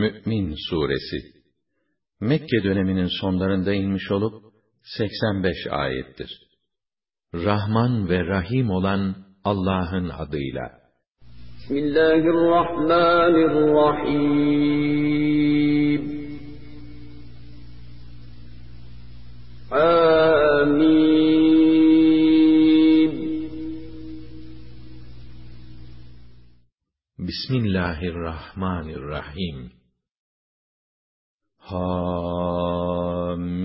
Mü'min suresi Mekke döneminin sonlarında inmiş olup 85 ayettir. Rahman ve Rahim olan Allah'ın adıyla. Bismillahirrahmanirrahim. Amin. Bismillahirrahmanirrahim. Hamim.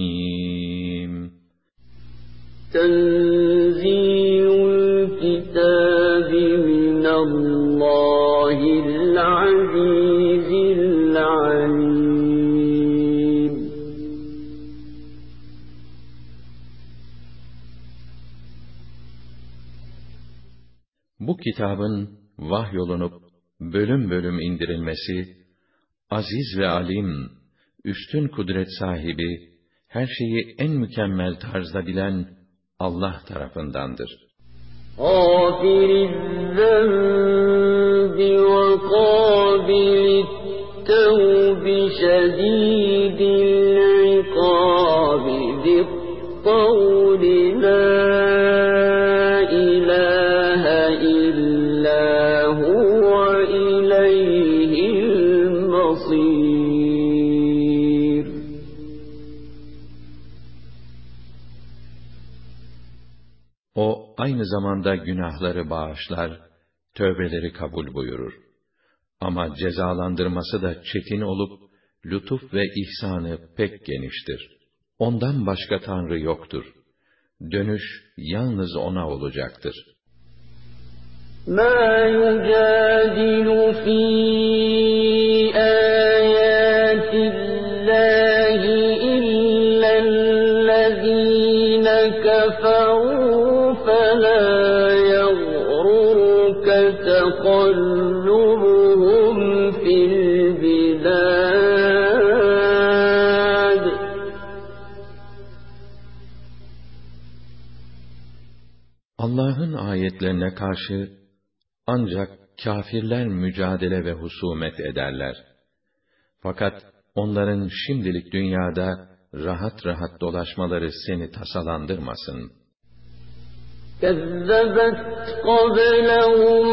Tenzilul kitabi minallahil azizil alim. Bu kitabın vahyolunup bölüm bölüm indirilmesi, aziz ve alim üstün kudret sahibi, her şeyi en mükemmel tarzda bilen Allah tarafındandır. غافر الذنب وقابل التوب شديد aynı zamanda günahları bağışlar, tövbeleri kabul buyurur. Ama cezalandırması da çetin olup, lütuf ve ihsanı pek geniştir. Ondan başka Tanrı yoktur. Dönüş yalnız O'na olacaktır. ما يجادل في آيات تقلبهم في البلاد Allah'ın ayetlerine karşı ancak kâfirler mücadele ve husumet ederler. Fakat onların şimdilik dünyada rahat rahat dolaşmaları seni tasalandırmasın. كذبت قبلهم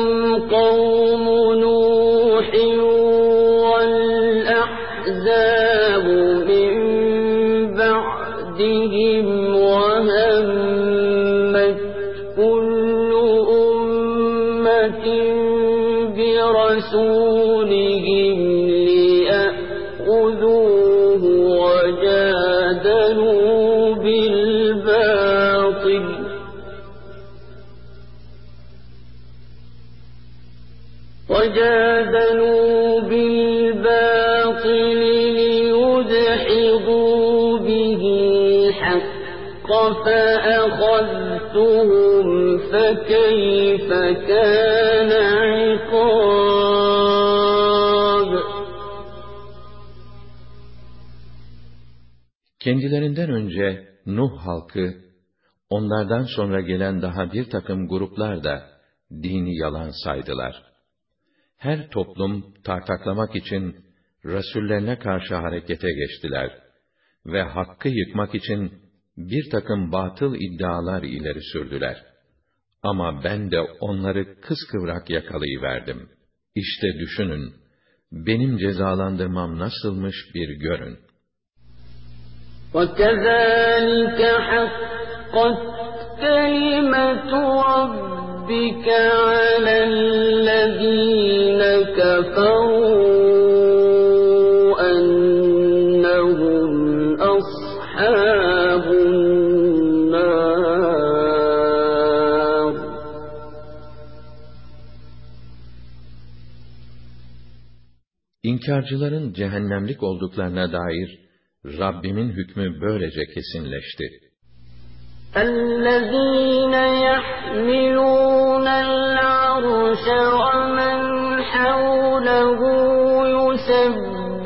قوم نوح فأخذتهم فكيف كان عقاب Kendilerinden önce Nuh halkı, onlardan sonra gelen daha bir takım gruplar da dini yalan saydılar. Her toplum tartaklamak için Resullerine karşı harekete geçtiler ve hakkı yıkmak için bir takım batıl iddialar ileri sürdüler. Ama ben de onları kıskıvrak yakalayıverdim. İşte düşünün, benim cezalandırmam nasılmış bir görün. وكذلك حقت كلمة ربك على الذين كفروا İnkarcıların cehennemlik olduklarına dair Rabbimin hükmü böylece kesinleşti. الذين يحملون العرش ومن حوله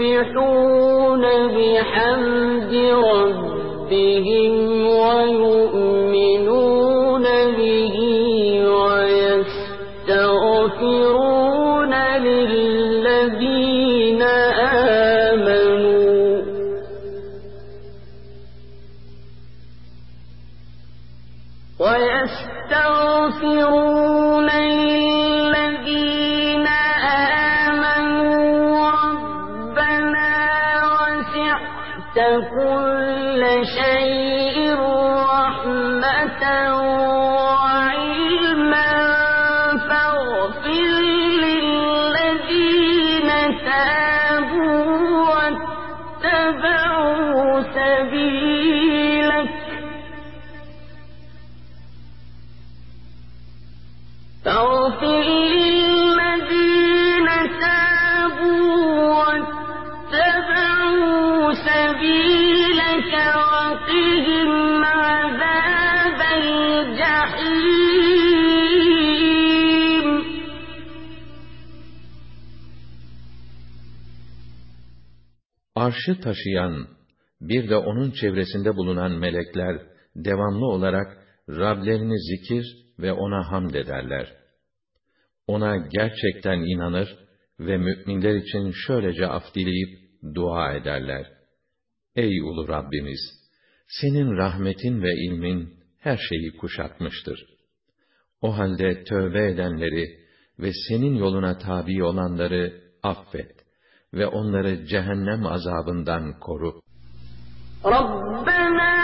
يسبحون بحمد ربهم Arşı taşıyan, bir de onun çevresinde bulunan melekler, devamlı olarak Rablerini zikir ve ona hamd ederler. Ona gerçekten inanır ve müminler için şöylece af dileyip dua ederler. Ey ulu Rabbimiz! Senin rahmetin ve ilmin her şeyi kuşatmıştır. O halde tövbe edenleri ve senin yoluna tabi olanları affet ve onları cehennem azabından koru. Rabbena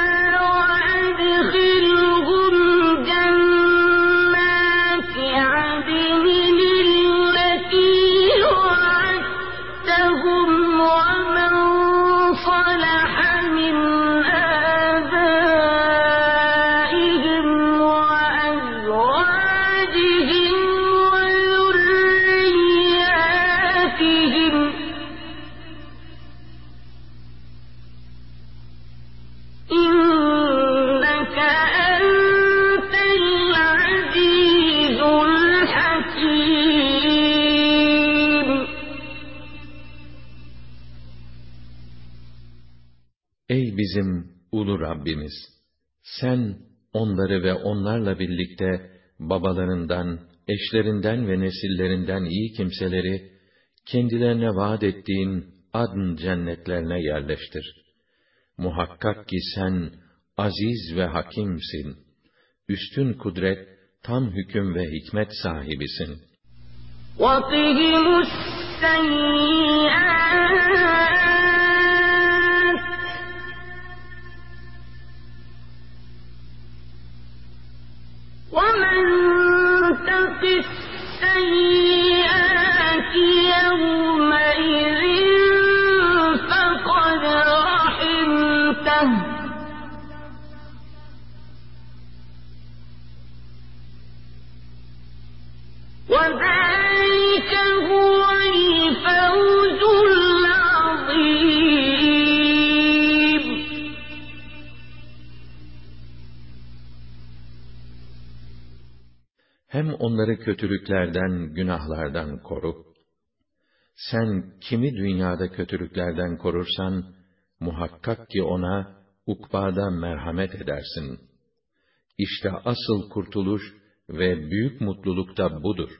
ulu Rabbimiz! Sen onları ve onlarla birlikte babalarından, eşlerinden ve nesillerinden iyi kimseleri kendilerine vaat ettiğin adn cennetlerine yerleştir. Muhakkak ki sen aziz ve hakimsin. Üstün kudret, tam hüküm ve hikmet sahibisin. وقهم السيئات onları kötülüklerden, günahlardan koru. Sen kimi dünyada kötülüklerden korursan, muhakkak ki ona ukbada merhamet edersin. İşte asıl kurtuluş ve büyük mutluluk da budur.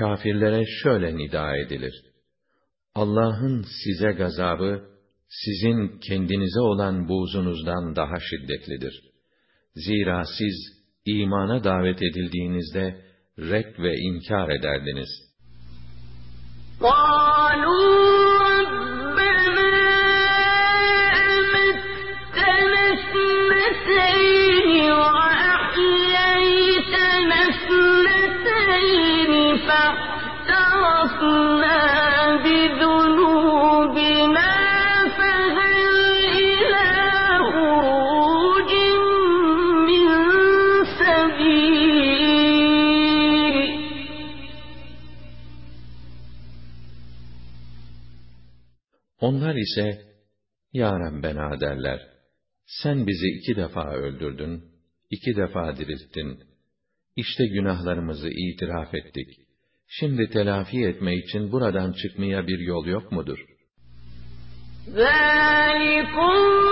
Kafirlere şöyle nida edilir. Allah'ın size gazabı, sizin kendinize olan buğzunuzdan daha şiddetlidir. Zira siz imana davet edildiğinizde red ve inkar ederdiniz. قالوا Onlar ise, Ya Rabbena derler, sen bizi iki defa öldürdün, iki defa dirilttin. İşte günahlarımızı itiraf ettik Şimdi telafi etme için buradan çıkmaya bir yol yok mudur? ذَٰلِكُمْ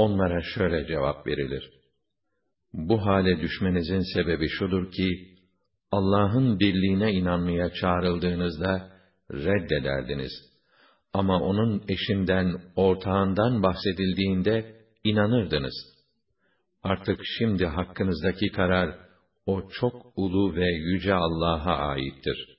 onlara şöyle cevap verilir. Bu hale düşmenizin sebebi şudur ki, Allah'ın birliğine inanmaya çağrıldığınızda reddederdiniz. Ama onun eşinden, ortağından bahsedildiğinde inanırdınız. Artık şimdi hakkınızdaki karar, o çok ulu ve yüce Allah'a aittir.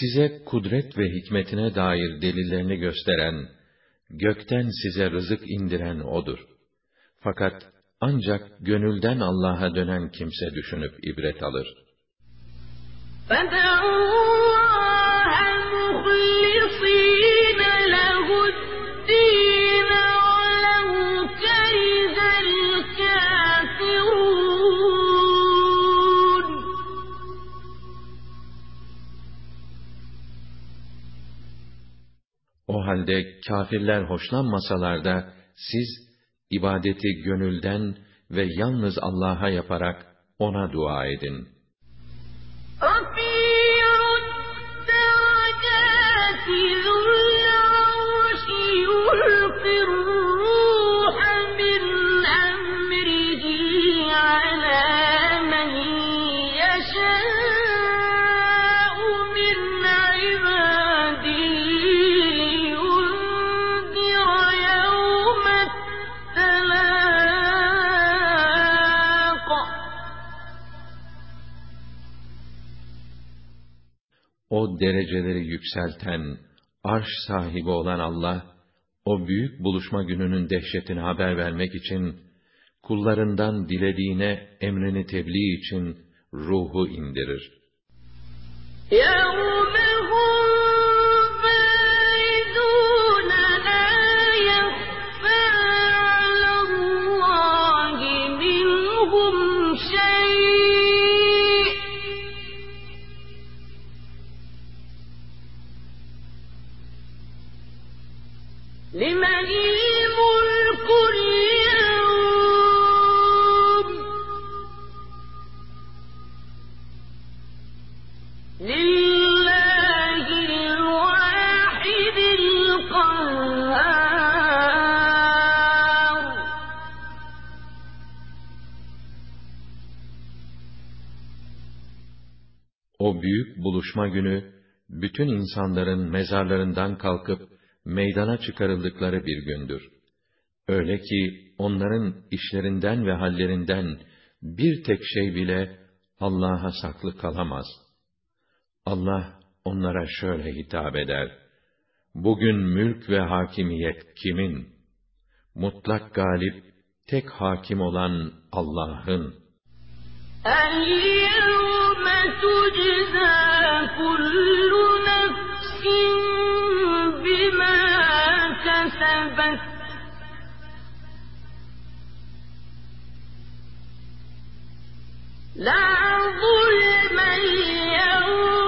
Size kudret ve hikmetine dair delillerini gösteren, gökten size rızık indiren O'dur. Fakat ancak gönülden Allah'a dönen kimse düşünüp ibret alır. O halde kafirler hoşlanmasalar da siz ibadeti gönülden ve yalnız Allah'a yaparak ona dua edin. dereceleri yükselten, arş sahibi olan Allah, o büyük buluşma gününün dehşetini haber vermek için, kullarından dilediğine emrini tebliğ için ruhu indirir. يَوْمَ buluşma günü, bütün insanların mezarlarından kalkıp meydana çıkarıldıkları bir gündür. Öyle ki onların işlerinden ve hallerinden bir tek şey bile Allah'a saklı kalamaz. Allah onlara şöyle hitap eder. Bugün mülk ve hakimiyet kimin? Mutlak galip, tek hakim olan Allah'ın. الْيَوْمَ تُجْزَى كل نفس بما كسبت. لا ظلم اليوم.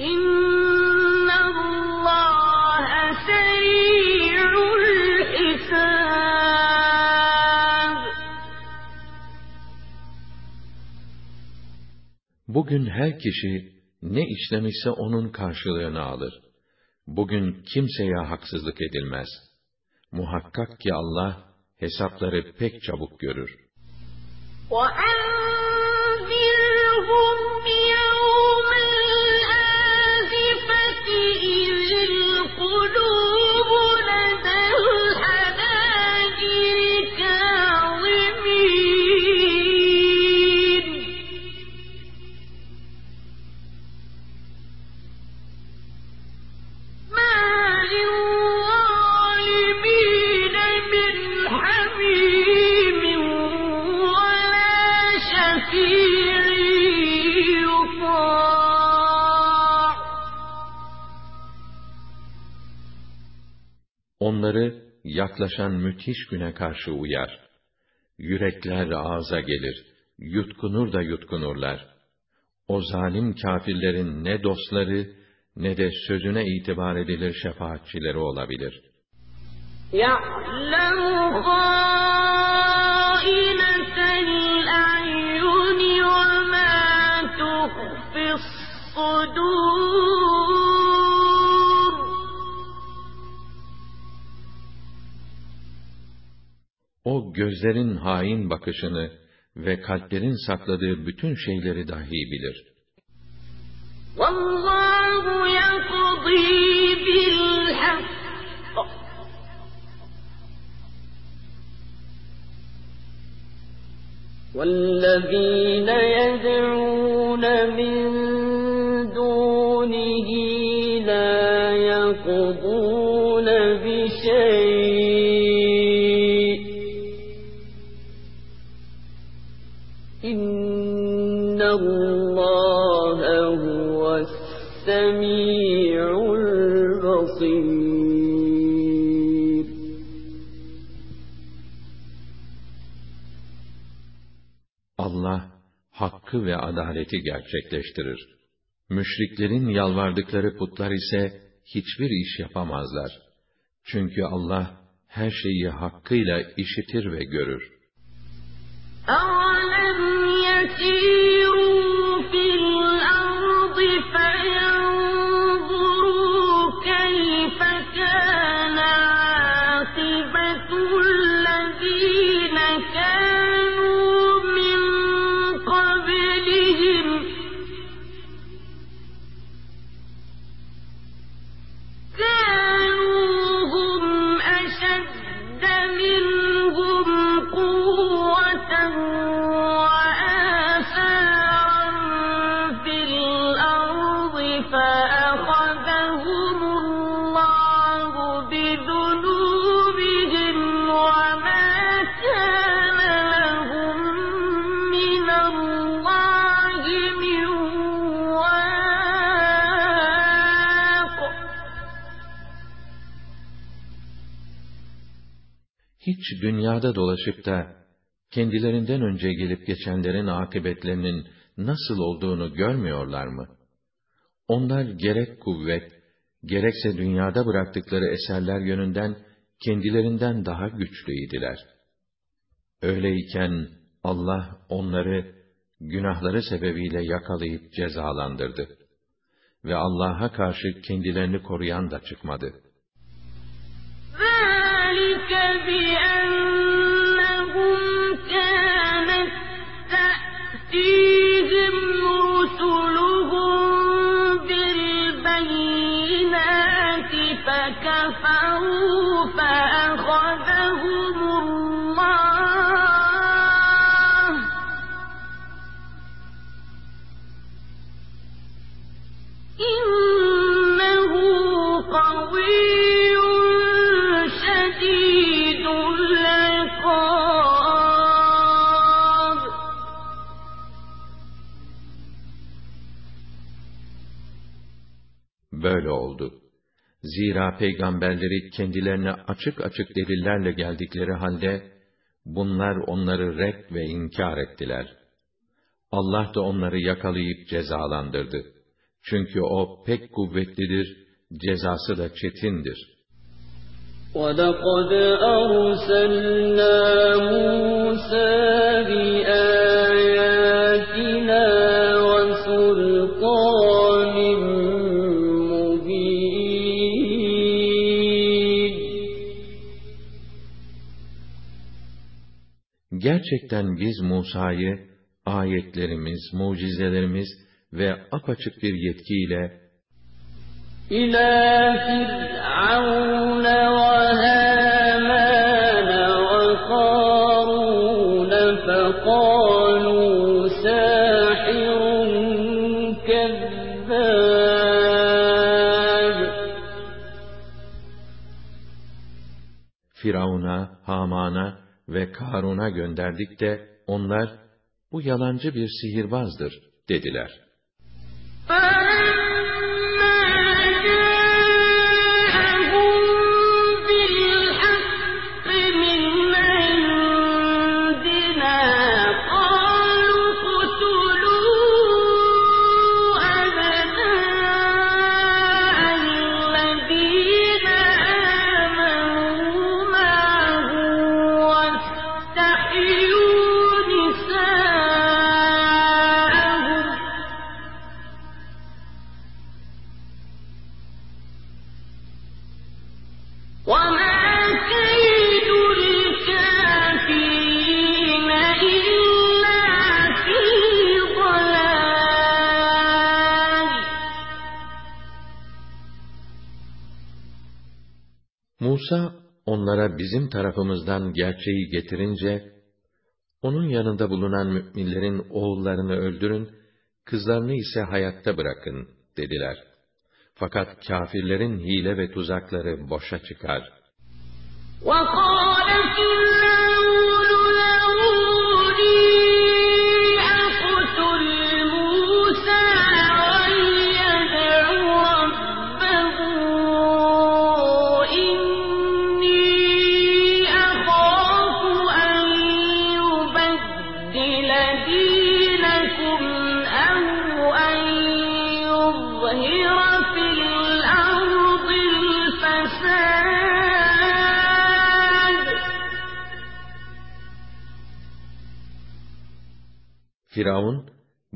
إن Bugün her kişi ne işlemişse onun karşılığını alır. Bugün kimseye haksızlık edilmez. Muhakkak ki Allah hesapları pek çabuk görür. وَأَنذِرْهُمْ Onları yaklaşan müthiş güne karşı uyar. Yürekler ağza gelir, yutkunur da yutkunurlar. O zalim kâfirlerin ne dostları ne de sözüne itibar edilir şefaatçileri olabilir. يَعْلَمُ O gözlerin hain bakışını ve kalplerin sakladığı bütün şeyleri dahi bilir. وَاللَّهُ يَقْضِي بِالْحَقِّ وَالَّذِينَ يَدْعُونَ مِن اللَّهَ هُوَ السَّمِيعُ الْبَصِيرُ Allah hakkı ve adaleti gerçekleştirir. Müşriklerin yalvardıkları putlar ise hiçbir iş yapamazlar. Çünkü Allah her şeyi hakkıyla işitir ve görür. أَوَلَمْ يَسِيرُوا Hiç dünyada dolaşıp da kendilerinden önce gelip geçenlerin akıbetlerinin nasıl olduğunu görmüyorlar mı? Onlar gerek kuvvet, gerekse dünyada bıraktıkları eserler yönünden kendilerinden daha güçlüydiler. Öyleyken Allah onları günahları sebebiyle yakalayıp cezalandırdı. Ve Allah'a karşı kendilerini koruyan da çıkmadı. بِأَنَّ Zira peygamberleri kendilerine açık açık delillerle geldikleri halde, bunlar onları red ve inkar ettiler. Allah da onları yakalayıp cezalandırdı. Çünkü o pek kuvvetlidir, cezası da çetindir. وَلَقَدْ أَرْسَلْنَا مُوسَىٰ بِآيَاتِنَا Gerçekten biz Musa'yı ayetlerimiz, mucizelerimiz ve apaçık bir yetkiyle İlâ fir'aune ve Firavuna, Haman'a ve Karun'a gönderdik de onlar bu yalancı bir sihirbazdır dediler. onlara bizim tarafımızdan gerçeği getirince, onun yanında bulunan müminlerin oğullarını öldürün, kızlarını ise hayatta bırakın dediler. Fakat kâfirlerin hile ve tuzakları boşa çıkar. وقال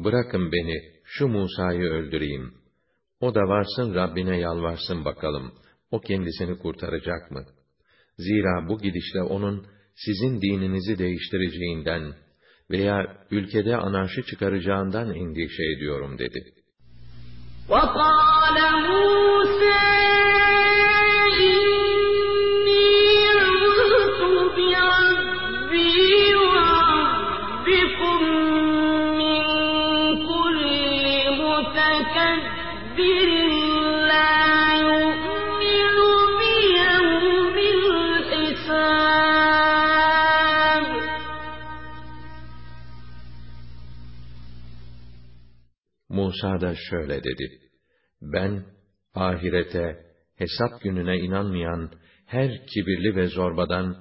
bırakın beni, şu Musa'yı öldüreyim. O da varsın Rabbine yalvarsın bakalım, o kendisini kurtaracak mı? Zira bu gidişle onun sizin dininizi değiştireceğinden veya ülkede anarşi çıkaracağından endişe ediyorum dedi. وقال موسى Musa da şöyle dedi. Ben, ahirete, hesap gününe inanmayan her kibirli ve zorbadan,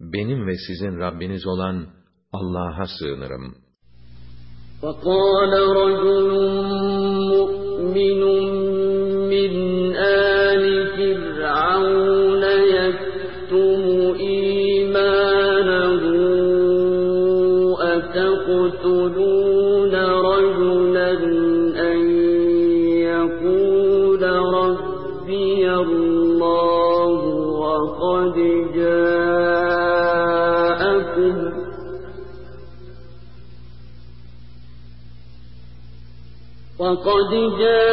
benim ve sizin Rabbiniz olan Allah'a sığınırım. وقال رجل وقد جاءكم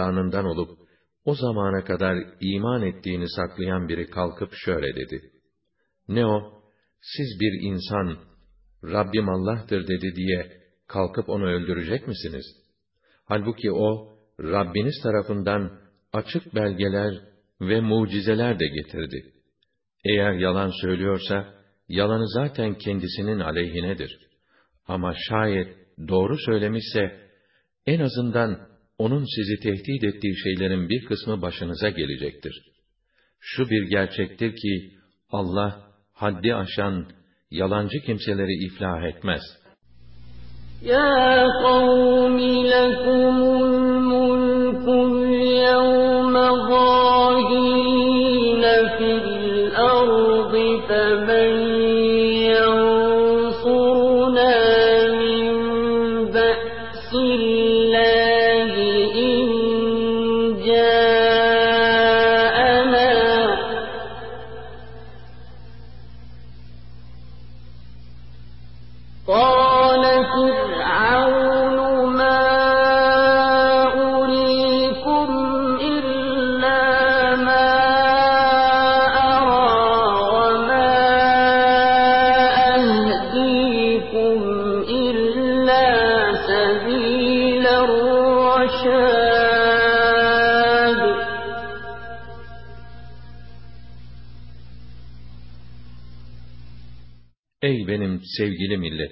hanedanından olup, O zamana kadar iman ettiğini saklayan biri kalkıp şöyle dedi. Ne o? Siz bir insan, Rabbim Allah'tır dedi diye kalkıp onu öldürecek misiniz? Halbuki o, Rabbiniz tarafından açık belgeler ve mucizeler de getirdi. Eğer yalan söylüyorsa, yalanı zaten kendisinin aleyhinedir. Ama şayet doğru söylemişse, en azından onun sizi tehdit ettiği şeylerin bir kısmı başınıza gelecektir. Şu bir gerçektir ki, Allah, haddi aşan, yalancı kimseleri iflah etmez. Ya kavmi lekumul mulkul yevme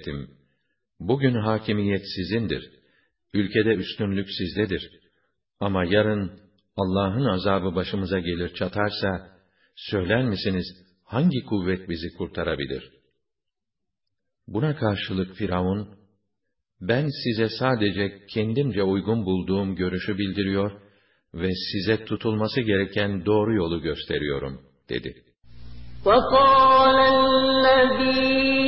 sevgili milletim, bugün hakimiyet sizindir, ülkede üstünlük sizdedir. Ama yarın Allah'ın azabı başımıza gelir çatarsa, söyler misiniz hangi kuvvet bizi kurtarabilir? Buna karşılık Firavun, ben size sadece kendimce uygun bulduğum görüşü bildiriyor ve size tutulması gereken doğru yolu gösteriyorum, dedi. وَقَالَ الَّذ۪ي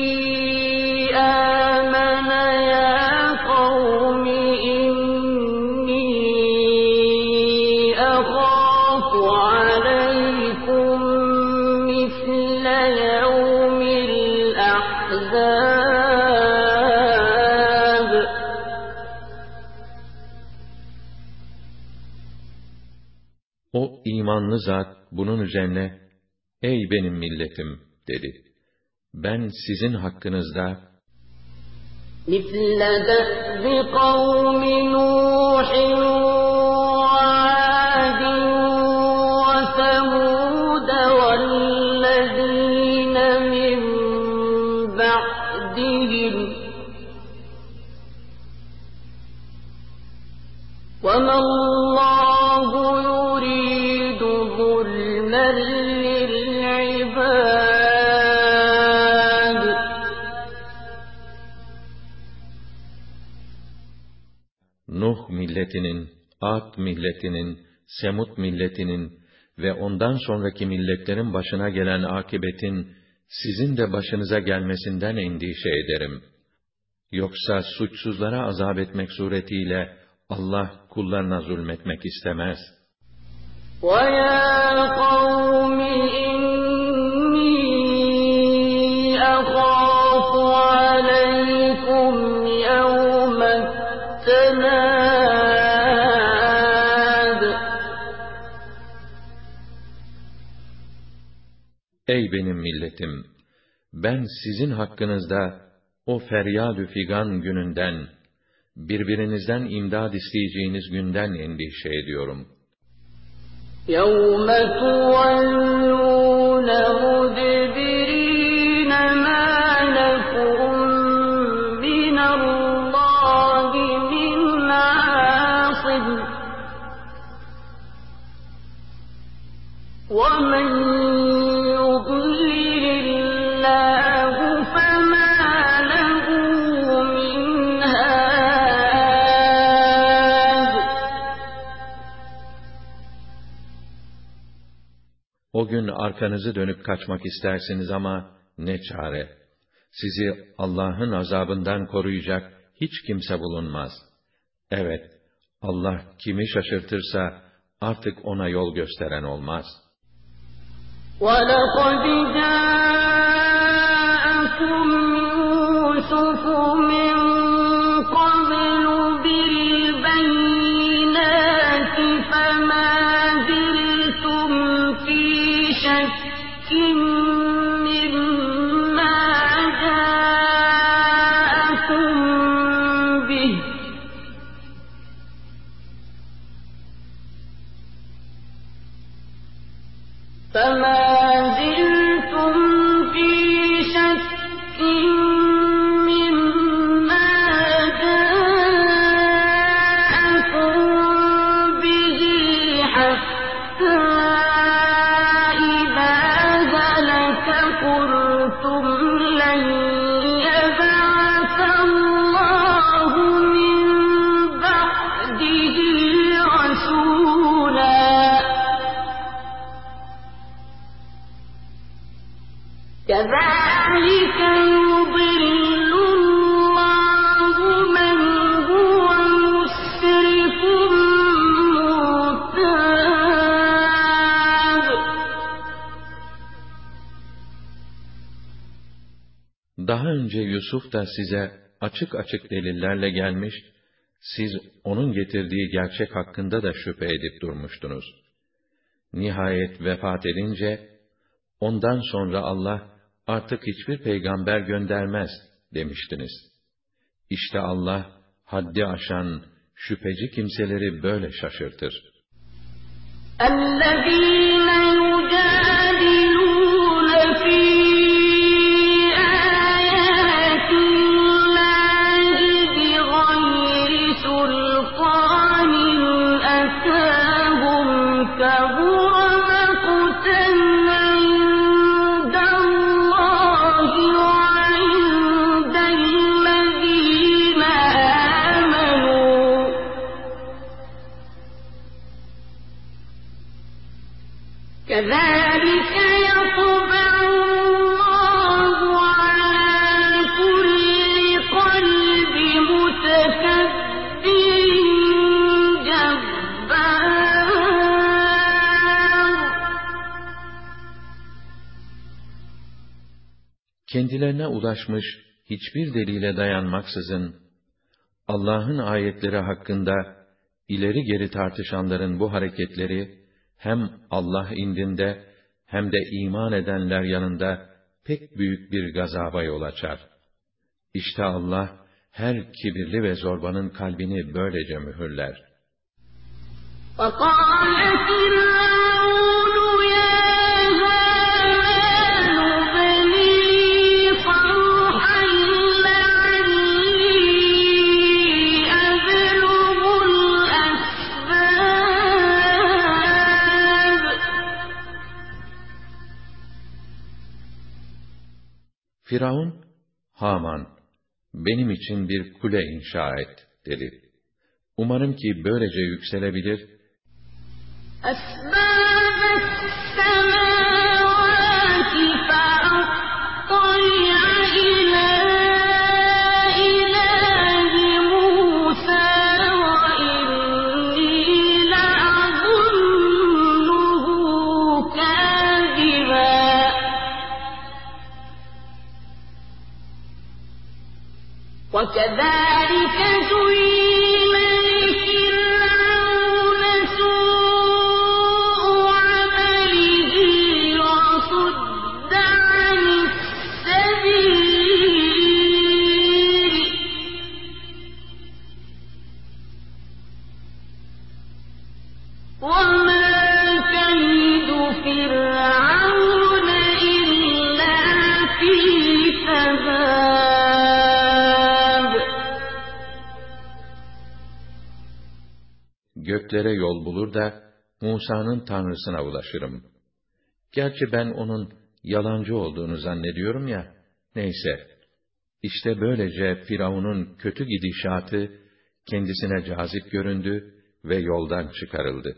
o imanlı zat bunun üzerine, Ey benim milletim dedi. Ben sizin hakkınızda مثل دأب قوم نوح milletinin, Ad milletinin, Semut milletinin ve ondan sonraki milletlerin başına gelen akibetin sizin de başınıza gelmesinden endişe ederim. Yoksa suçsuzlara azap etmek suretiyle Allah kullarına zulmetmek istemez. وَيَا قَوْمِ Ey benim milletim! Ben sizin hakkınızda o feryadü figan gününden, birbirinizden imdad isteyeceğiniz günden endişe ediyorum. يَوْمَ تُوَلُّونَ O gün arkanızı dönüp kaçmak istersiniz ama ne çare. Sizi Allah'ın azabından koruyacak hiç kimse bulunmaz. Evet, Allah kimi şaşırtırsa artık ona yol gösteren olmaz. وَلَقَدْ جَاءَكُمْ يُوسُفُ Yusuf da size açık açık delillerle gelmiş, siz onun getirdiği gerçek hakkında da şüphe edip durmuştunuz. Nihayet vefat edince, ondan sonra Allah artık hiçbir peygamber göndermez demiştiniz. İşte Allah, haddi aşan, şüpheci kimseleri böyle şaşırtır. اَلَّذ۪ينَ kendilerine ulaşmış hiçbir delile dayanmaksızın, Allah'ın ayetleri hakkında ileri geri tartışanların bu hareketleri, hem Allah indinde hem de iman edenler yanında pek büyük bir gazaba yol açar. İşte Allah, her kibirli ve zorbanın kalbini böylece mühürler. وَقَالَ Firavun, Haman, benim için bir kule inşa et, dedi. Umarım ki böylece yükselebilir. وكذلك göklere yol bulur da Musa'nın tanrısına ulaşırım. Gerçi ben onun yalancı olduğunu zannediyorum ya. Neyse. İşte böylece Firavun'un kötü gidişatı kendisine cazip göründü ve yoldan çıkarıldı.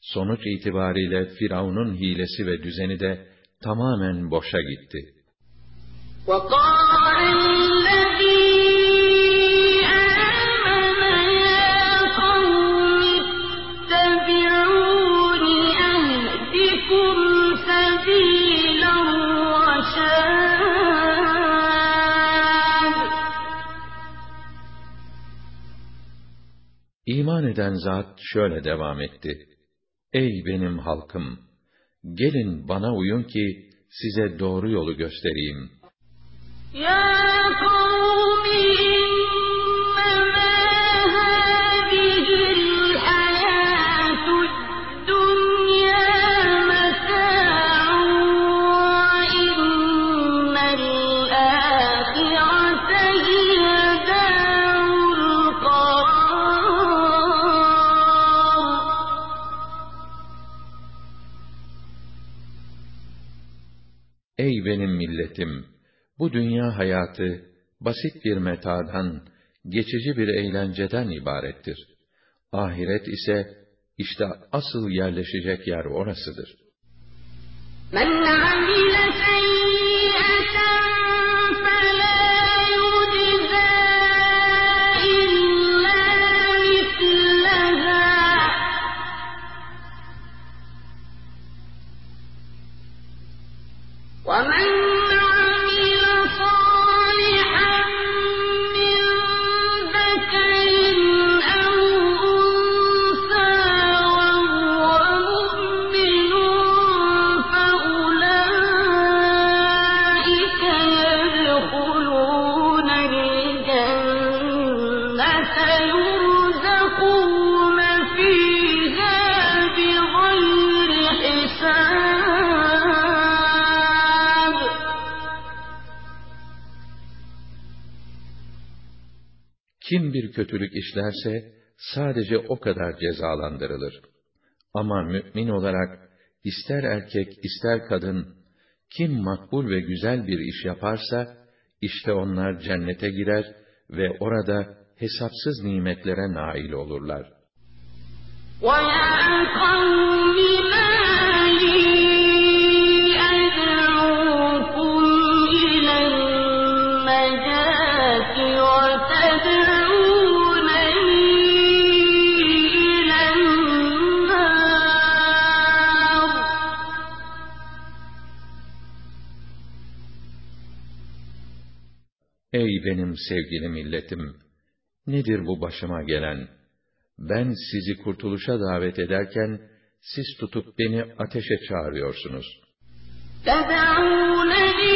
Sonuç itibariyle Firavun'un hilesi ve düzeni de tamamen boşa gitti. وَقَالَ İman eden zat şöyle devam etti. Ey benim halkım! Gelin bana uyun ki size doğru yolu göstereyim. Ya Ey milletim! Bu dünya hayatı, basit bir metadan, geçici bir eğlenceden ibarettir. Ahiret ise, işte asıl yerleşecek yer orasıdır. من bir kötülük işlerse, sadece o kadar cezalandırılır. Ama mü'min olarak, ister erkek, ister kadın, kim makbul ve güzel bir iş yaparsa, işte onlar cennete girer ve orada hesapsız nimetlere nail olurlar. ويا Ey benim sevgili milletim! Nedir bu başıma gelen? Ben sizi kurtuluşa davet ederken, siz tutup beni ateşe çağırıyorsunuz. تدعونني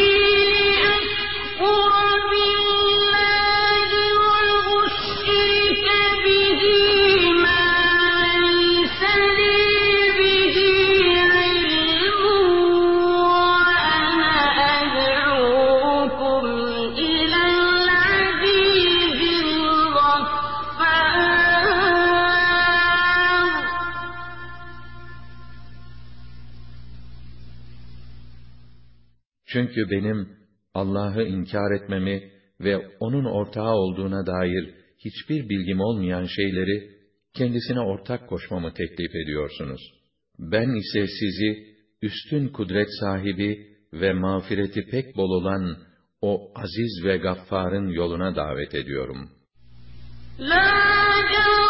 Çünkü benim Allah'ı inkar etmemi ve onun ortağı olduğuna dair hiçbir bilgim olmayan şeyleri kendisine ortak koşmamı teklif ediyorsunuz. Ben ise sizi üstün kudret sahibi ve mağfireti pek bol olan o aziz ve gaffarın yoluna davet ediyorum. لا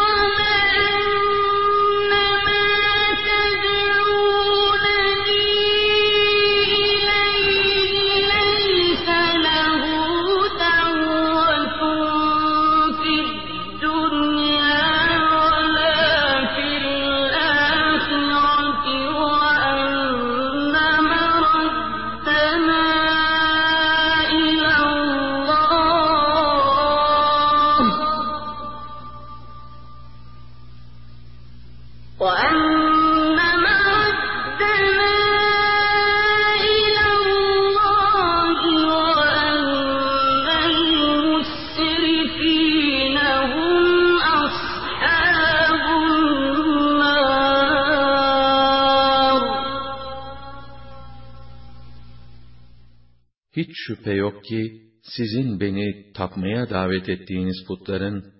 yok ki sizin beni tapmaya davet ettiğiniz putların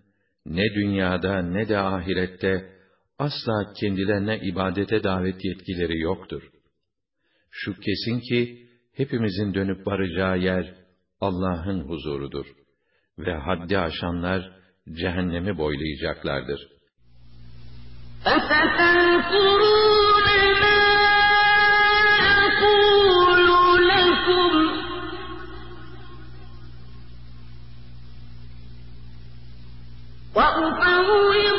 ne dünyada ne de ahirette asla kendilerine ibadete davet yetkileri yoktur. Şu kesin ki hepimizin dönüp varacağı yer Allah'ın huzurudur ve haddi aşanlar cehennemi boylayacaklardır. فستذكرون وأفوض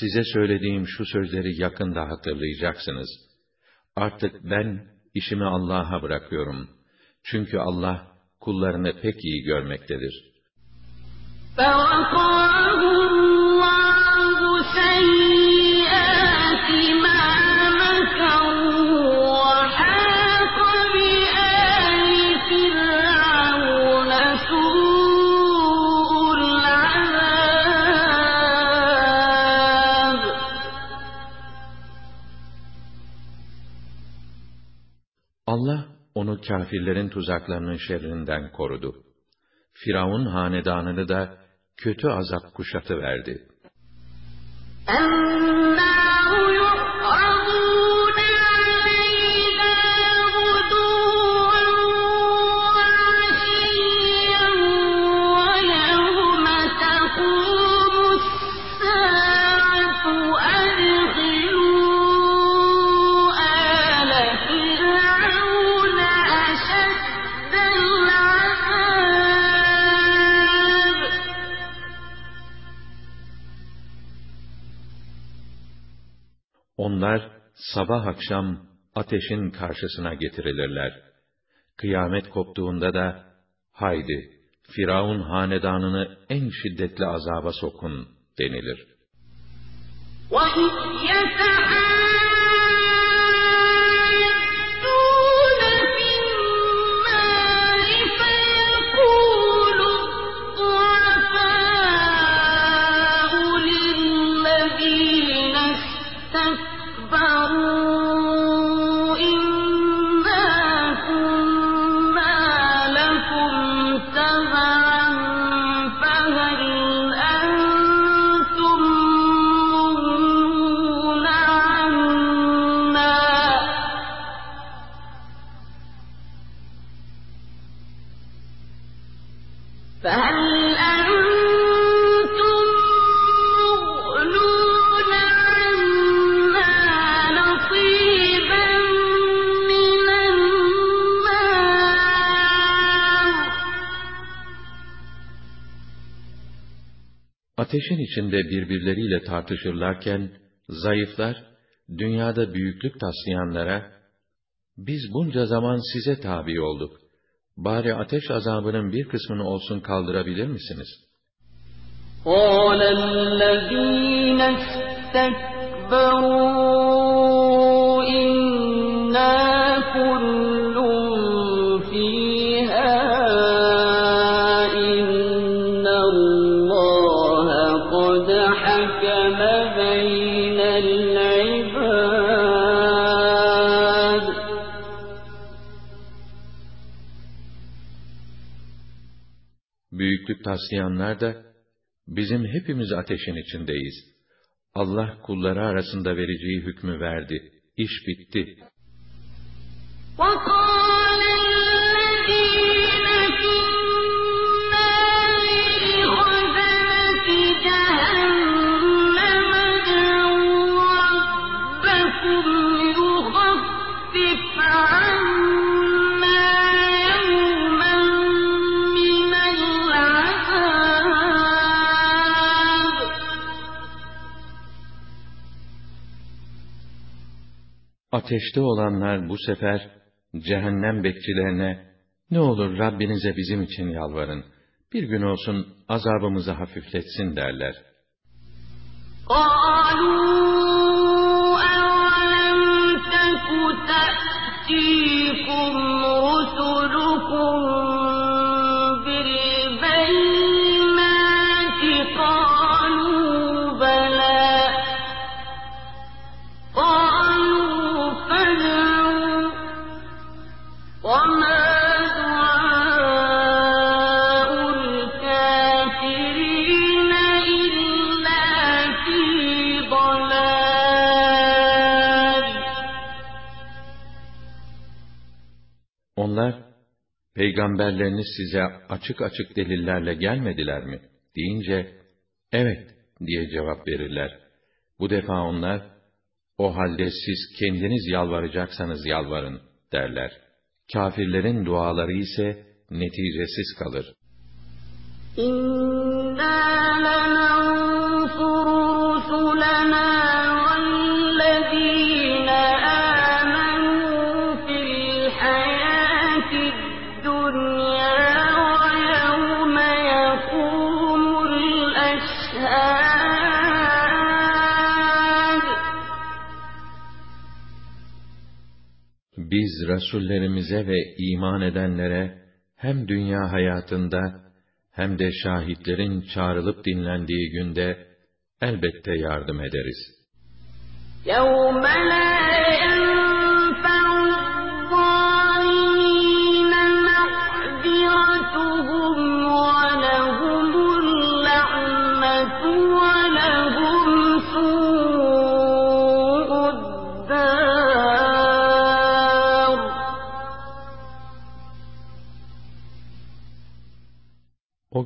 Size söylediğim şu sözleri yakında hatırlayacaksınız. Artık ben işimi Allah'a bırakıyorum. Çünkü Allah kullarını pek iyi görmektedir. فوقاه الله onu kâfirlerin tuzaklarının şerrinden korudu. Firavun hanedanını da kötü azap kuşatı verdi. Onlar sabah akşam ateşin karşısına getirilirler. Kıyamet koptuğunda da haydi Firavun hanedanını en şiddetli azaba sokun denilir. وَإِذْ Ateşin içinde birbirleriyle tartışırlarken, zayıflar, dünyada büyüklük taslayanlara, biz bunca zaman size tabi olduk. Bari ateş azabının bir kısmını olsun kaldırabilir misiniz? قال الذين استكبروا Büyüklük taslayanlar da, bizim hepimiz ateşin içindeyiz. Allah kulları arasında vereceği hükmü verdi. İş bitti. وقال Ateşte olanlar bu sefer cehennem bekçilerine ne olur Rabbinize bizim için yalvarın. Bir gün olsun azabımızı hafifletsin derler. قالوا peygamberleriniz size açık açık delillerle gelmediler mi? deyince, evet diye cevap verirler. Bu defa onlar, o halde siz kendiniz yalvaracaksanız yalvarın derler. Kafirlerin duaları ise neticesiz kalır. İnna Biz Resullerimize ve iman edenlere hem dünya hayatında hem de şahitlerin çağrılıp dinlendiği günde elbette yardım ederiz. يَوْمَ لَا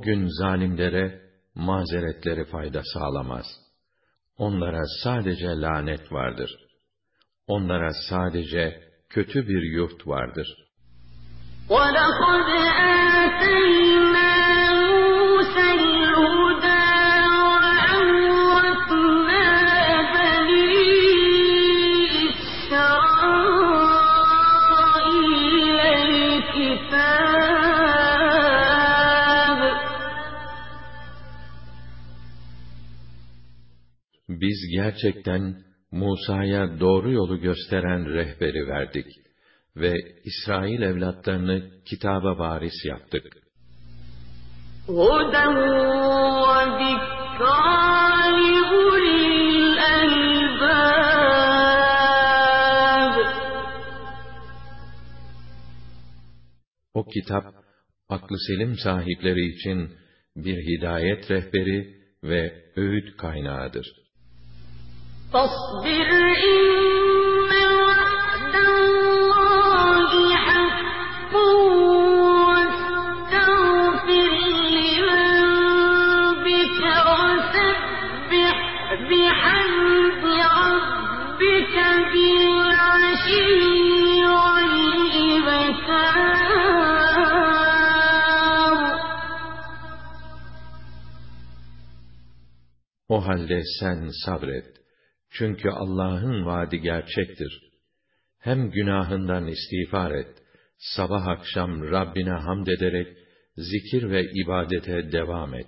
gün zalimlere mazeretleri fayda sağlamaz. Onlara sadece lanet vardır. Onlara sadece kötü bir yurt vardır. وَلَقَدْ آتَيْنَا Biz gerçekten Musa'ya doğru yolu gösteren rehberi verdik ve İsrail evlatlarını kitaba varis yaptık. هُدًى وَذِكْرَىٰ لِأُولِي الْأَلْبَابِ O kitap, aklı selim sahipleri için bir hidayet rehberi ve öğüt kaynağıdır. فاصبر إن وعد الله حق واستغفر لذنبك وسبح بحمد ربك بالعشي والإبكار O halde sen sabret. Çünkü Allah'ın vaadi gerçektir. Hem günahından istiğfar et, sabah akşam Rabbine hamd ederek, zikir ve ibadete devam et.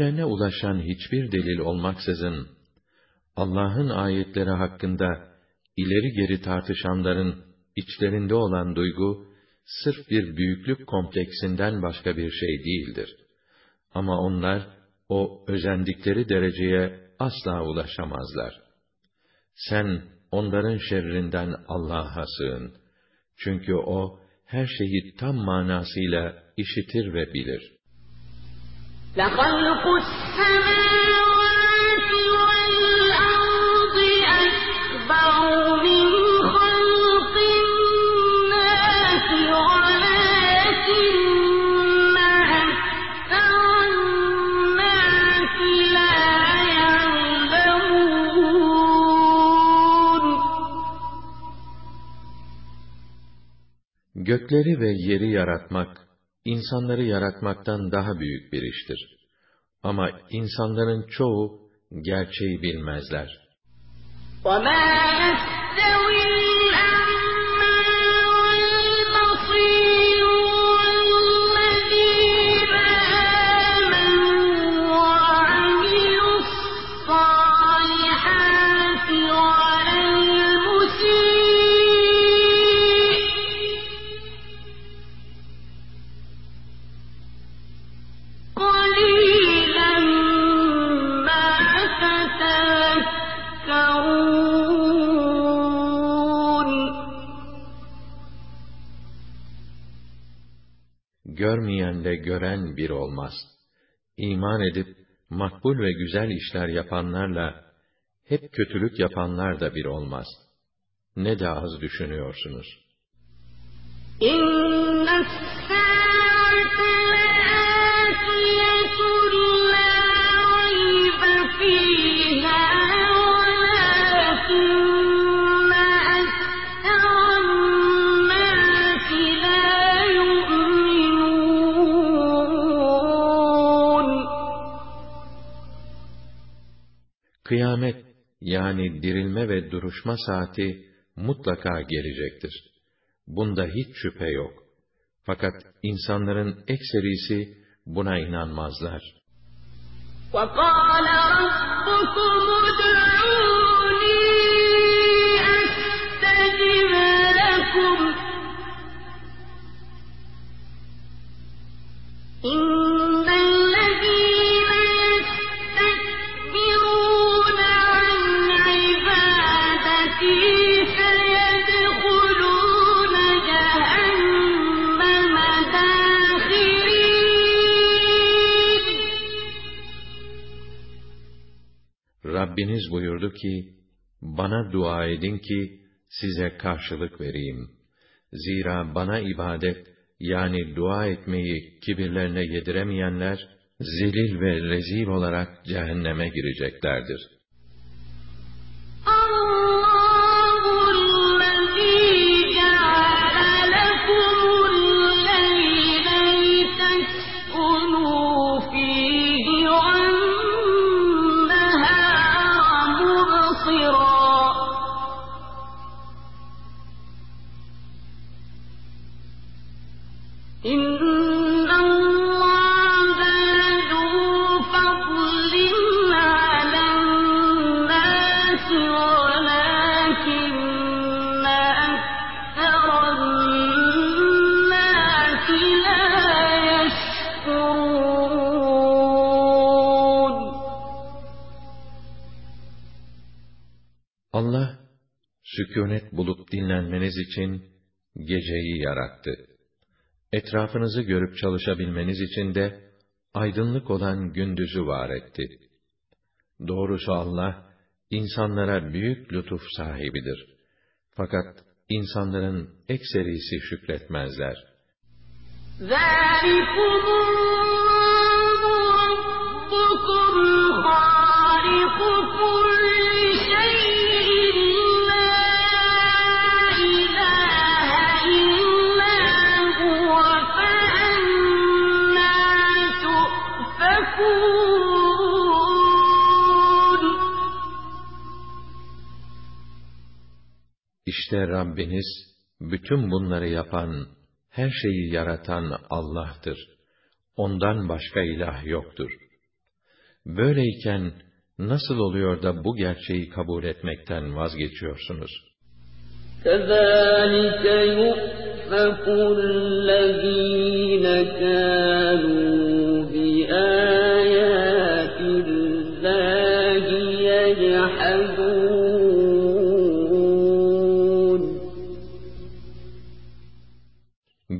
Kendilerine ulaşan hiçbir delil olmaksızın, Allah'ın ayetleri hakkında ileri geri tartışanların içlerinde olan duygu, sırf bir büyüklük kompleksinden başka bir şey değildir. Ama onlar, o özendikleri dereceye asla ulaşamazlar. Sen, onların şerrinden Allah'a sığın. Çünkü O, her şeyi tam manasıyla işitir ve bilir. لخلق السماوات والأرض أكبر من خلق الناس ولكن أكثر الناس لا يعلمون Gökleri ve yeri yaratmak, insanları yaratmaktan daha büyük bir iştir. Ama insanların çoğu gerçeği bilmezler. وما görmeyenle gören bir olmaz. İman edip, makbul ve güzel işler yapanlarla, hep kötülük yapanlar da bir olmaz. Ne de az düşünüyorsunuz. İnne Kıyamet, yani dirilme ve duruşma saati mutlaka gelecektir. Bunda hiç şüphe yok. Fakat insanların ekserisi buna inanmazlar. وَقَالَ رَبُّكُمُ ادْعُونِي أَسْتَجِبْ لَكُمْ Rabbiniz buyurdu ki, bana dua edin ki, size karşılık vereyim. Zira bana ibadet, yani dua etmeyi kibirlerine yediremeyenler, zelil ve rezil olarak cehenneme gireceklerdir. sükûnet bulup dinlenmeniz için geceyi yarattı. Etrafınızı görüp çalışabilmeniz için de aydınlık olan gündüzü var etti. Doğrusu Allah, insanlara büyük lütuf sahibidir. Fakat insanların ekserisi şükretmezler. ذَٰلِكُمُ اللَّهُ رَبُّكُمْ خَالِقُ İşte Rabbiniz, bütün bunları yapan, her şeyi yaratan Allah'tır. Ondan başka ilah yoktur. Böyleyken, nasıl oluyor da bu gerçeği kabul etmekten vazgeçiyorsunuz? كَذَٰلِكَ يُؤْفَكُ الَّذِينَ كَانُوا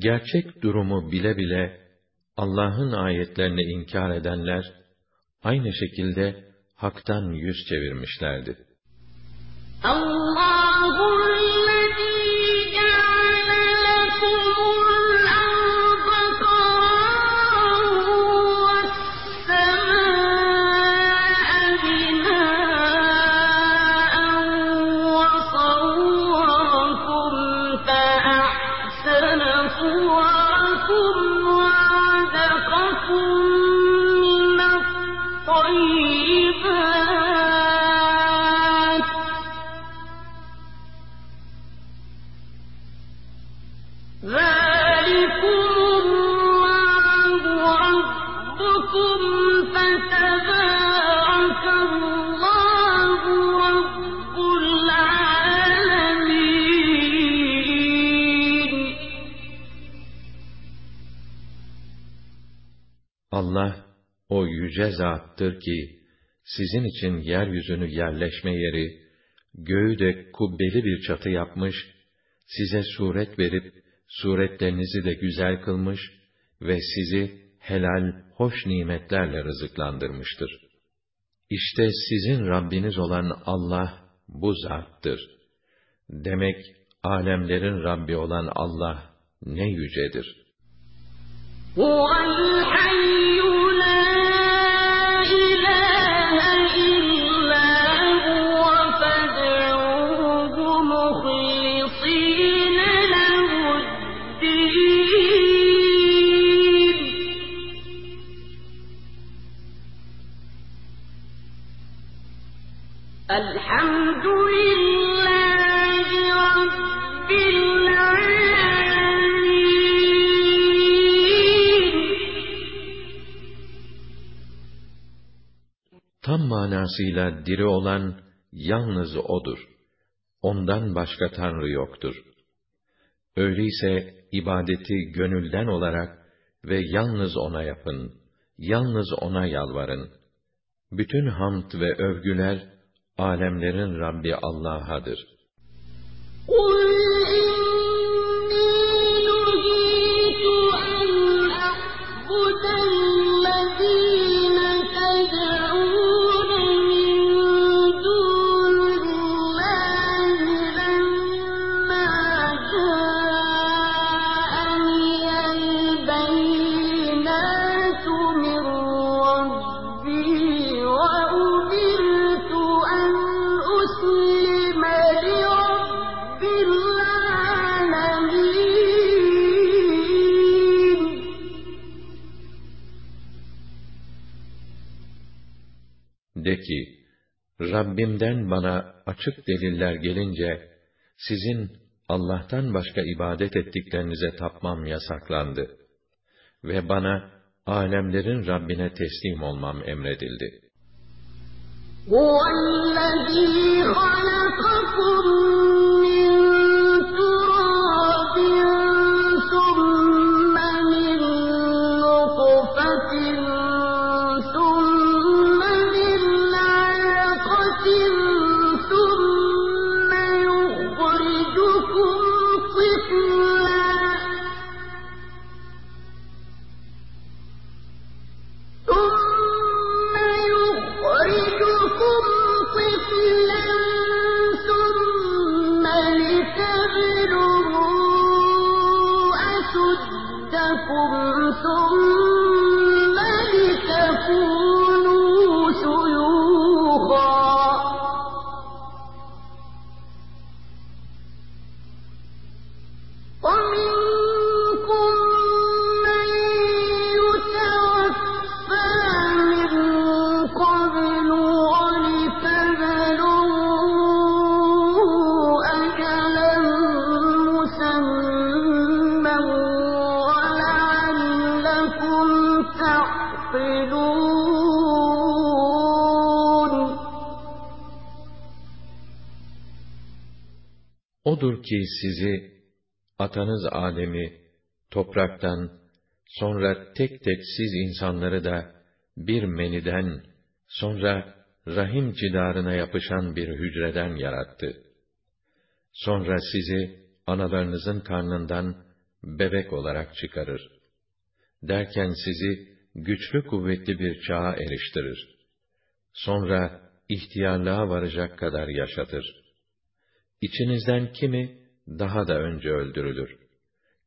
Gerçek durumu bile bile Allah'ın ayetlerini inkar edenler aynı şekilde haktan yüz çevirmişlerdi. Allah yüce zattır ki, sizin için yeryüzünü yerleşme yeri, göğü de kubbeli bir çatı yapmış, size suret verip, suretlerinizi de güzel kılmış, ve sizi helal, hoş nimetlerle rızıklandırmıştır. İşte sizin Rabbiniz olan Allah bu zattır. Demek alemlerin Rabbi olan Allah ne yücedir. هو Tam manasıyla diri olan yalnız O'dur. Ondan başka Tanrı yoktur. Öyleyse ibadeti gönülden olarak ve yalnız O'na yapın, yalnız O'na yalvarın. Bütün hamd ve övgüler, alemlerin Rabbi Allah'adır. قل ki, Rabbimden bana açık deliller gelince, sizin Allah'tan başka ibadet ettiklerinize tapmam yasaklandı. Ve bana alemlerin Rabbine teslim olmam emredildi. هو الذي خلقكم Odur ki sizi, atanız Adem'i, topraktan, sonra tek tek siz insanları da, bir meniden, sonra rahim cidarına yapışan bir hücreden yarattı. Sonra sizi, analarınızın karnından, bebek olarak çıkarır. Derken sizi, güçlü kuvvetli bir çağa eriştirir. Sonra, ihtiyarlığa varacak kadar yaşatır. İçinizden kimi daha da önce öldürülür.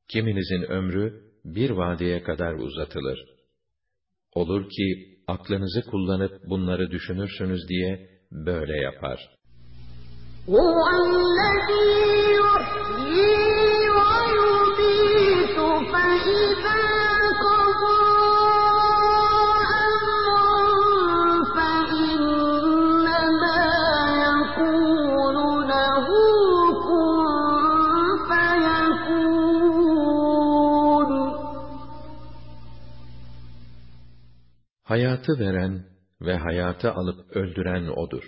Kiminizin ömrü bir vadeye kadar uzatılır. Olur ki aklınızı kullanıp bunları düşünürsünüz diye böyle yapar. هو الذي يحيي ويميت فإذا Hayatı veren ve hayatı alıp öldüren O'dur.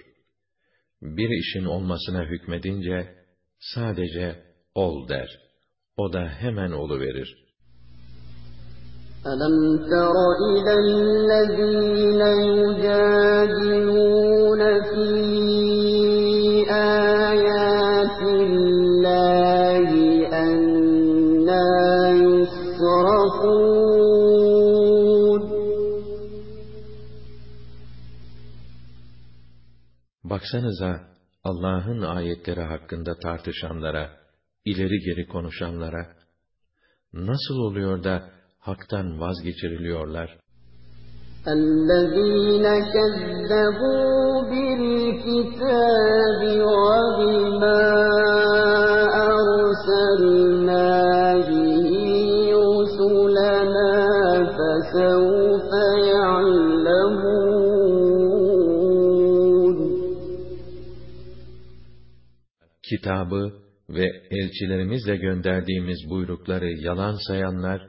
Bir işin olmasına hükmedince, sadece ol der. O da hemen oluverir. ألم تر إلى الذين يجادلون في Baksanıza Allah'ın ayetleri hakkında tartışanlara, ileri geri konuşanlara, nasıl oluyor da haktan vazgeçiriliyorlar? الذين كذبوا بالكتاب وبما Kitabı ve elçilerimizle gönderdiğimiz buyrukları yalan sayanlar,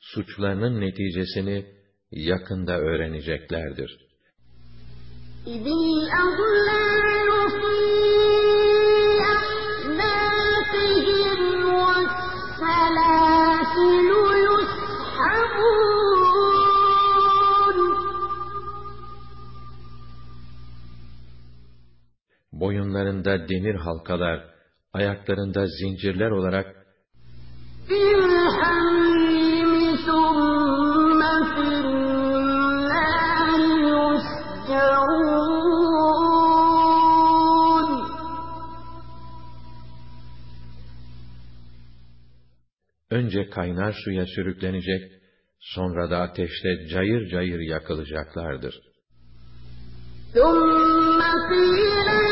suçlarının neticesini yakında öğreneceklerdir. إذ الأغلال في أعناقهم والسلاسل Boyunlarında demir halkalar, ayaklarında zincirler olarak في الحميم ثم في النار يسجرون önce kaynar suya sürüklenecek, sonra da ateşte cayır cayır yakılacaklardır. ثم قيل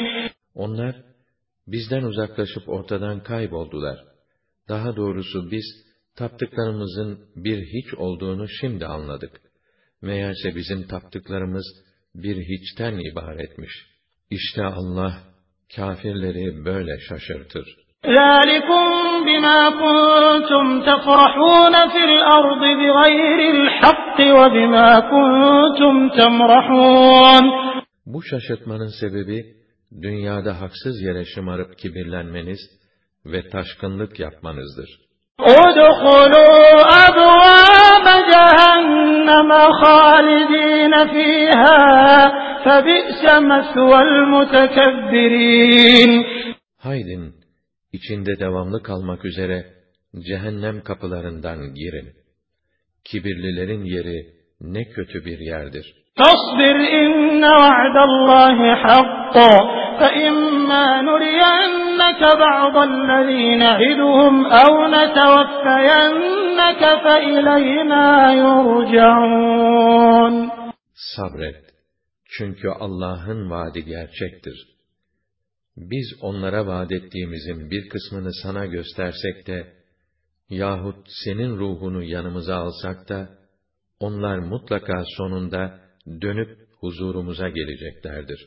Onlar bizden uzaklaşıp ortadan kayboldular. Daha doğrusu biz taptıklarımızın bir hiç olduğunu şimdi anladık. Meğerse bizim taptıklarımız bir hiçten ibaretmiş. İşte Allah kafirleri böyle şaşırtır. ذلكم بما كنتم تفرحون في الأرض بغير الحق وبما كنتم تمرحون Bu şaşırtmanın sebebi, dünyada haksız yere şımarıp kibirlenmeniz ve taşkınlık yapmanızdır. ادخلوا أبواب جهنم خالدين فيها فبئس مثوى المتكبرين Haydin, içinde devamlı kalmak üzere cehennem kapılarından girin. Kibirlilerin yeri ne kötü bir yerdir. فاصبر إن وعد الله حق فإما نرينك بعض الذي نعدهم أو نتوفينك فإلينا يرجعون Sabret. Çünkü Allah'ın vaadi gerçektir. Biz onlara vaat ettiğimizin bir kısmını sana göstersek de, yahut senin ruhunu yanımıza alsak da, onlar mutlaka sonunda dönüp huzurumuza geleceklerdir.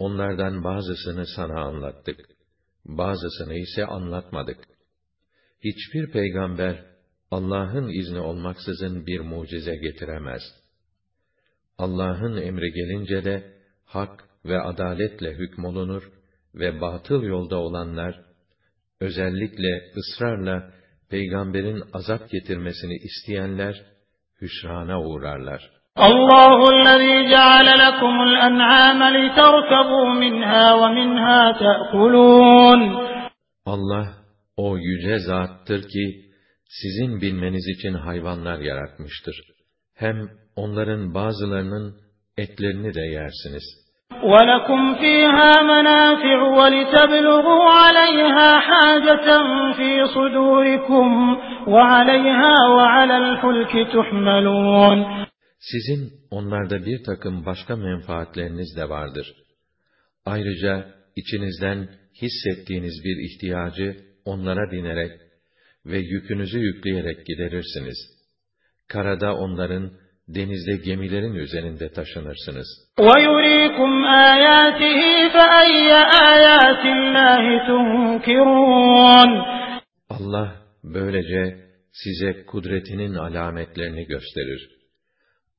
Onlardan bazısını sana anlattık. Bazısını ise anlatmadık. Hiçbir peygamber Allah'ın izni olmaksızın bir mucize getiremez. Allah'ın emri gelince de hak ve adaletle hükmolunur ve batıl yolda olanlar, özellikle ısrarla peygamberin azap getirmesini isteyenler, hüsrana uğrarlar. الله الذي جعل لكم الأنعام لتركبوا منها ومنها تأكلون Allah, o yüce zattır ki, sizin bilmeniz için hayvanlar yaratmıştır. Hem onların bazılarının etlerini de yersiniz. ولكم فيها منافع ولتبلغوا عليها حاجة في صدوركم وعليها وعلى الفلك تحملون Sizin onlarda bir takım başka menfaatleriniz de vardır. Ayrıca içinizden hissettiğiniz bir ihtiyacı onlara binerek ve yükünüzü yükleyerek giderirsiniz. Karada onların, denizde gemilerin üzerinde taşınırsınız. وَيُرِيكُمْ آيَاتِهِ فَأَيَّ آيَاتِ اللّٰهِ تُنْكِرُونَ Allah böylece size kudretinin alametlerini gösterir.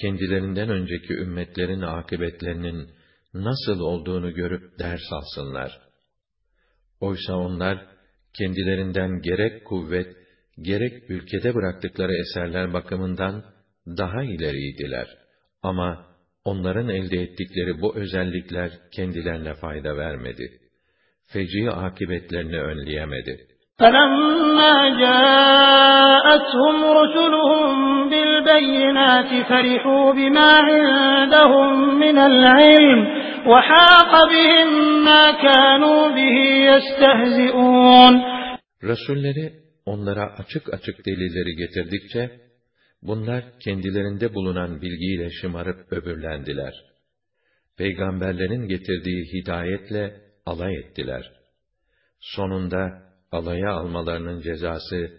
kendilerinden önceki ümmetlerin akıbetlerinin nasıl olduğunu görüp ders alsınlar. Oysa onlar, kendilerinden gerek kuvvet, gerek ülkede bıraktıkları eserler bakımından daha ileriydiler. Ama onların elde ettikleri bu özellikler kendilerine fayda vermedi. Feci akıbetlerini önleyemedi. فَلَمَّا جَاءَتْهُمْ رُسُلُهُم بِالْبَيِّنَاتِ فَرِحُوا بِمَا عِندَهُم مِّنَ الْعِلْمِ وَحَاقَ بِهِم مَّا كَانُوا بِهِ يَسْتَهْزِئُونَ Resulleri onlara açık açık delilleri getirdikçe, bunlar kendilerinde bulunan bilgiyle şımarıp öbürlendiler. Peygamberlerin getirdiği hidayetle alay ettiler. Sonunda, alaya almalarının cezası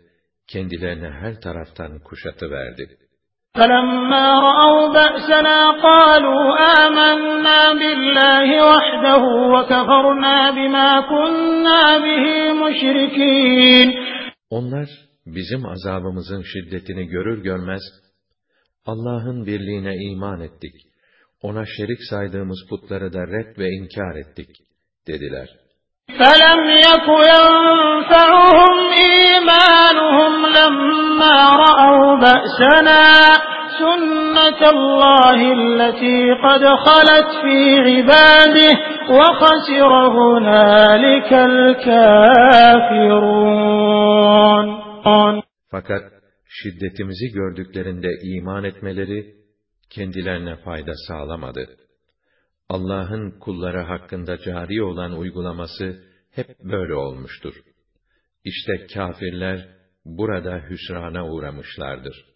kendilerine her taraftan kuşatıverdi. فَلَمَّا رَأَوْا بَأْسَنَا قَالُوا آمَنَّا بِاللَّهِ وَحْدَهُ وَكَفَرْنَا بِمَا كُنَّا بِهِ مُشْرِكِينَ Onlar bizim azabımızın şiddetini görür görmez Allah'ın birliğine iman ettik. Ona şerik saydığımız putları da red ve inkar ettik dediler. فَلَمْ يَكُ يَنفَعُهُمْ إِيمَانُهُمْ لَمَّا رَأَوْا بَأْسَنَا سُنَّةَ اللَّهِ الَّتِي قَدْ خَلَتْ فِي عِبَادِهِ وَخَسِرَ هُنَالِكَ الْكَافِرُونَ Fakat şiddetimizi gördüklerinde iman etmeleri kendilerine fayda sağlamadı. Allah'ın kulları hakkında cari olan uygulaması hep böyle olmuştur. İşte kâfirler burada hüsrana uğramışlardır.